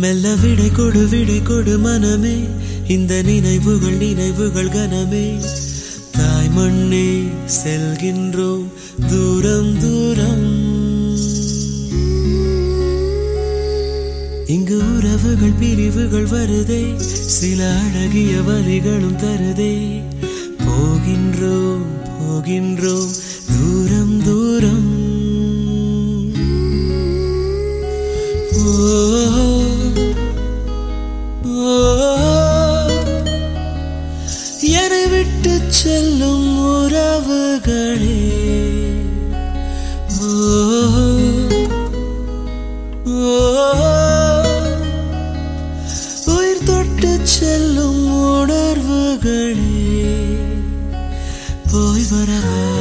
மெல்ல விடை கொடு விடை கொடு மனமே. இந்த நினைவுகள் நினைவுகள் கனமே. தாய் மண்ணே செல்கின்றோம் தூரம் தூரம். இங்கு உறவுகள் பிரிவுகள் வருதே. சில அழகிய வரிகளும் தருதே. போகின்றோம் போகின்றோம். செல்லும் உறவுகளே. உயிர் தொட்டு செல்லும் உணர்வுகளே. போய் வரவா?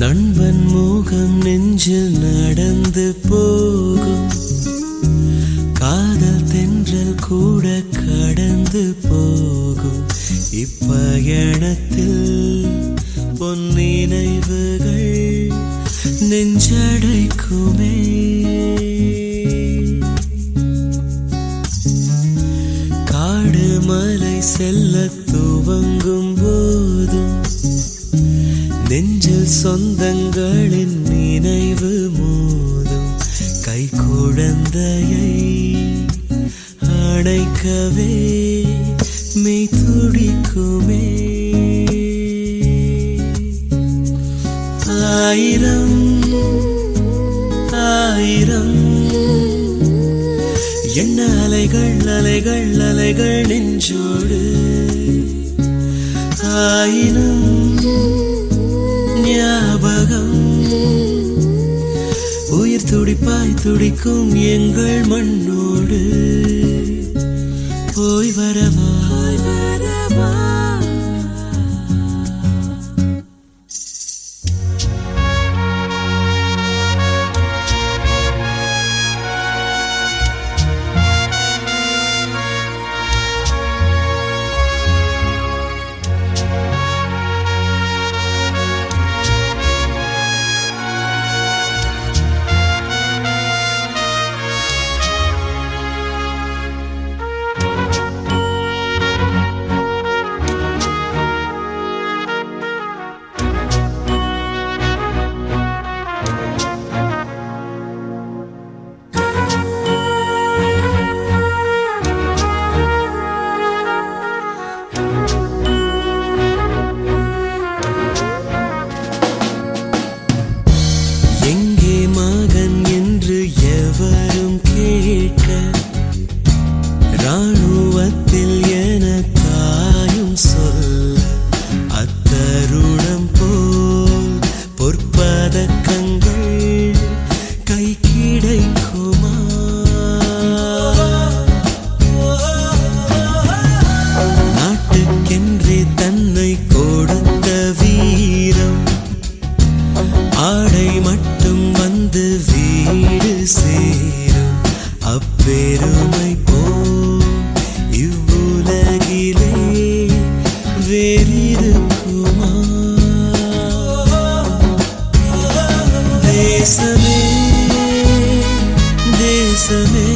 நண்பன் முகம் நெஞ்சில் நடந்து போகும். காதல் தென்றல் கூட கடந்து போகும். இப்பயணத்தில் பொன்னினைவுகள் நெஞ்சடைக்குமே. காடு மலை செல்ல துவங்கும் போதும் நெஞ்சில் சொந்தங்களின் நினைவு மோதும் கை குழந்தையை அணைக்கவே மெய் துடிக்குமே. ஆயிரம் ஆயிரம். என்ன அலைகள் அலைகள் அலைகள் நெஞ்சோடு ஆயிரம் துடிக்கும் எங்கள் மண்ணோடு. தேசமே தேசமே.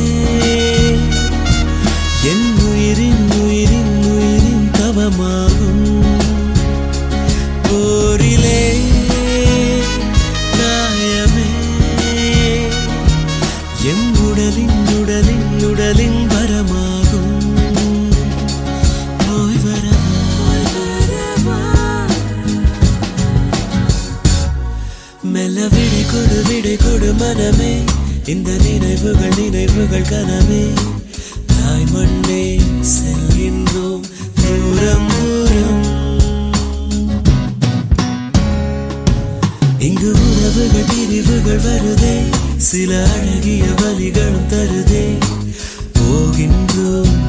என் உயிரின் உயிரின் உயிரின் தவமாகும். போரிலே காயமே. எம் உடலின் உடலின் உடலின் மனமே இந்த நினைவுகள் நினைவுகள் கனமே. தாய் மண்ணே செல்கின்றோம் தூரம் தூரம். இங்கு உறவுகள் பிரிவுகள் வருதே சில அழகிய வழிகளும் தருதே. போகின்றோம்